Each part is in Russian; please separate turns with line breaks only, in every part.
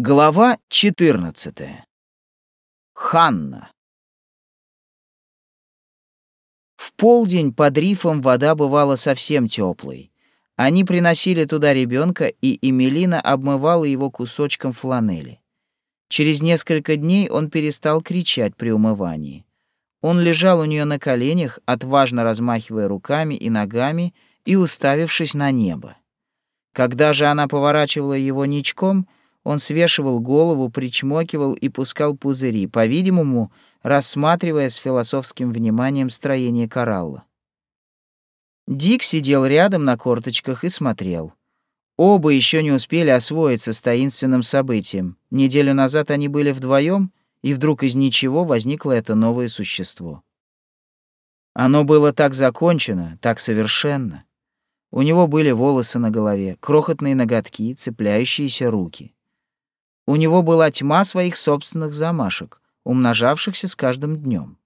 Глава 14. Ханна. В полдень под рифом вода бывала совсем теплой. Они приносили туда ребенка, и Эмилина обмывала его кусочком фланели. Через несколько дней он перестал кричать при умывании. Он лежал у нее на коленях, отважно размахивая руками и ногами и уставившись на небо. Когда же она поворачивала его ничком — он свешивал голову, причмокивал и пускал пузыри, по-видимому, рассматривая с философским вниманием строение коралла. Дик сидел рядом на корточках и смотрел. Оба еще не успели освоиться с таинственным событием. Неделю назад они были вдвоем, и вдруг из ничего возникло это новое существо. Оно было так закончено, так совершенно. У него были волосы на голове, крохотные ноготки, цепляющиеся руки. У него была тьма своих собственных замашек, умножавшихся с каждым днем.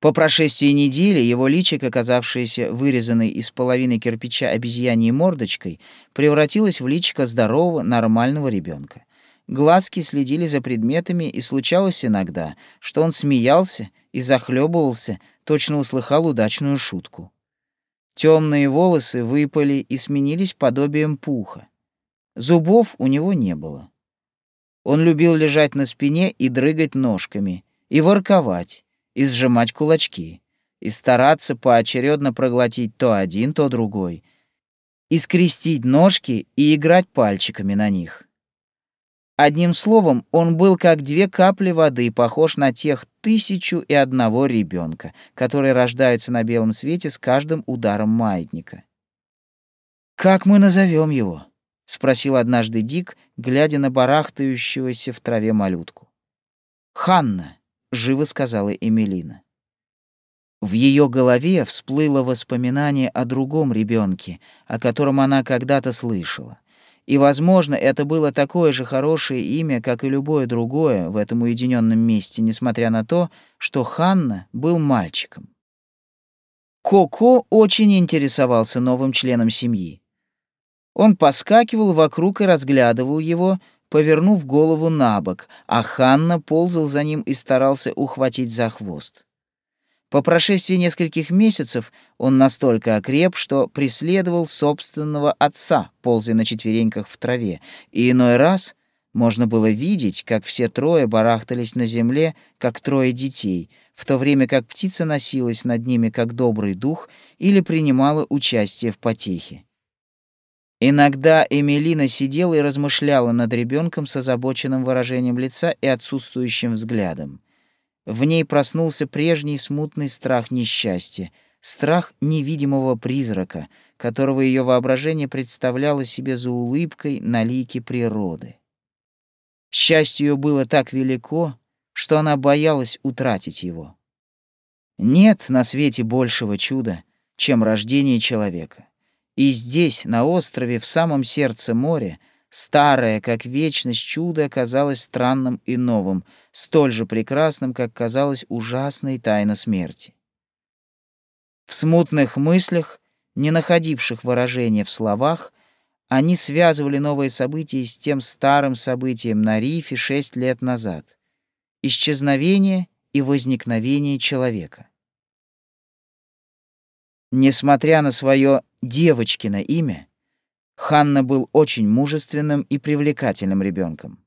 По прошествии недели его личико, оказавшееся вырезанной из половины кирпича обезьяньей мордочкой, превратилось в личико здорового, нормального ребенка. Глазки следили за предметами, и случалось иногда, что он смеялся и захлебывался, точно услыхал удачную шутку. Темные волосы выпали и сменились подобием пуха. Зубов у него не было. Он любил лежать на спине и дрыгать ножками, и ворковать, и сжимать кулачки, и стараться поочередно проглотить то один, то другой, и скрестить ножки и играть пальчиками на них. Одним словом, он был как две капли воды, похож на тех тысячу и одного ребенка, которые рождаются на белом свете с каждым ударом маятника. «Как мы назовем его?» — спросил однажды Дик, глядя на барахтающегося в траве малютку. «Ханна», — живо сказала Эмилина. В ее голове всплыло воспоминание о другом ребенке, о котором она когда-то слышала. И, возможно, это было такое же хорошее имя, как и любое другое в этом уединенном месте, несмотря на то, что Ханна был мальчиком. Коко очень интересовался новым членом семьи. Он поскакивал вокруг и разглядывал его, повернув голову на бок, а Ханна ползал за ним и старался ухватить за хвост. По прошествии нескольких месяцев он настолько окреп, что преследовал собственного отца, ползая на четвереньках в траве, и иной раз можно было видеть, как все трое барахтались на земле, как трое детей, в то время как птица носилась над ними как добрый дух или принимала участие в потехе. Иногда Эмилина сидела и размышляла над ребенком с озабоченным выражением лица и отсутствующим взглядом. В ней проснулся прежний смутный страх несчастья, страх невидимого призрака, которого ее воображение представляло себе за улыбкой на лике природы. Счастье ее было так велико, что она боялась утратить его. Нет на свете большего чуда, чем рождение человека. И здесь, на острове, в самом сердце моря, старое, как вечность, чудо казалось странным и новым, столь же прекрасным, как казалась ужасной тайна смерти. В смутных мыслях, не находивших выражения в словах, они связывали новые события с тем старым событием на рифе шесть лет назад — исчезновение и возникновение человека. Несмотря на свое девочкино имя, Ханна был очень мужественным и привлекательным ребенком.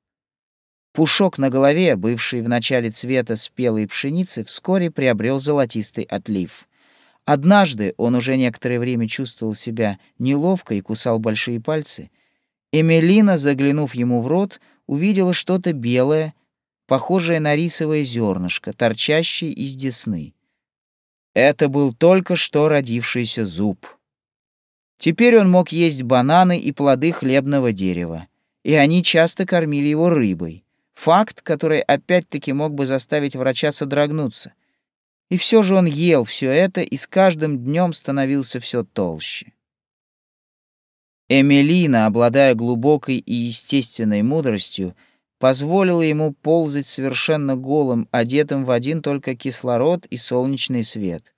Пушок на голове, бывший в начале цвета спелой пшеницы, вскоре приобрел золотистый отлив. Однажды он уже некоторое время чувствовал себя неловко и кусал большие пальцы. Эмилина, заглянув ему в рот, увидела что-то белое, похожее на рисовое зернышко, торчащее из десны. Это был только что родившийся зуб. Теперь он мог есть бананы и плоды хлебного дерева, и они часто кормили его рыбой. Факт, который опять-таки мог бы заставить врача содрогнуться. И все же он ел все это и с каждым днем становился все толще. Эмилина, обладая глубокой и естественной мудростью, позволила ему ползать совершенно голым, одетым в один только кислород и солнечный свет.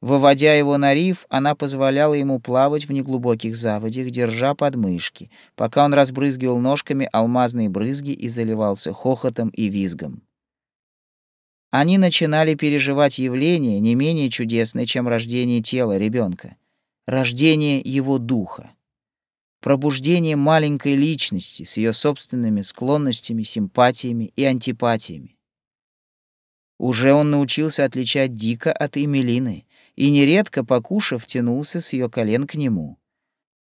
Выводя его на риф, она позволяла ему плавать в неглубоких заводях, держа подмышки, пока он разбрызгивал ножками алмазные брызги и заливался хохотом и визгом. Они начинали переживать явление не менее чудесное, чем рождение тела ребенка, рождение его духа, пробуждение маленькой личности с ее собственными склонностями, симпатиями и антипатиями. Уже он научился отличать Дика от Эмилины и нередко, покушав, тянулся с ее колен к нему.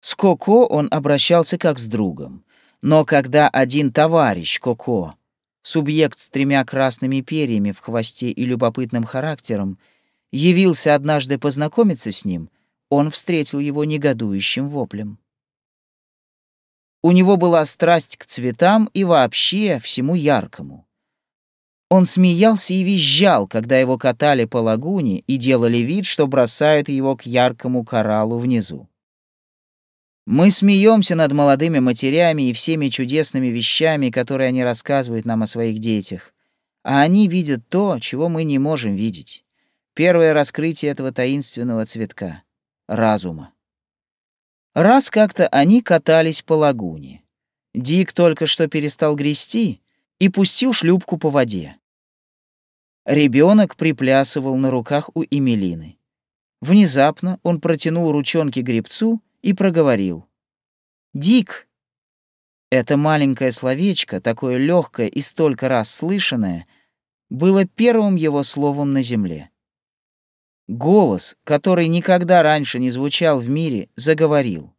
С Коко он обращался как с другом, но когда один товарищ Коко, субъект с тремя красными перьями в хвосте и любопытным характером, явился однажды познакомиться с ним, он встретил его негодующим воплем. У него была страсть к цветам и вообще всему яркому. Он смеялся и визжал, когда его катали по лагуне и делали вид, что бросают его к яркому кораллу внизу. Мы смеемся над молодыми матерями и всеми чудесными вещами, которые они рассказывают нам о своих детях. А они видят то, чего мы не можем видеть. Первое раскрытие этого таинственного цветка — разума. Раз как-то они катались по лагуне. Дик только что перестал грести и пустил шлюпку по воде. Ребенок приплясывал на руках у Эмилины. Внезапно он протянул ручонки гребцу и проговорил. «Дик!» Это маленькое словечко, такое легкое и столько раз слышанное, было первым его словом на земле. Голос, который никогда раньше не звучал в мире, заговорил.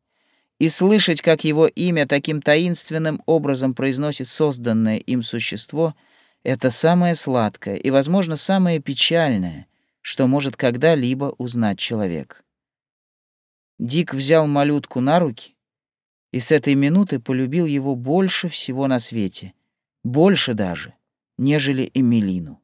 И слышать, как его имя таким таинственным образом произносит созданное им существо — это самое сладкое и, возможно, самое печальное, что может когда-либо узнать человек. Дик взял малютку на руки и с этой минуты полюбил его больше всего на свете, больше даже, нежели Эмилину.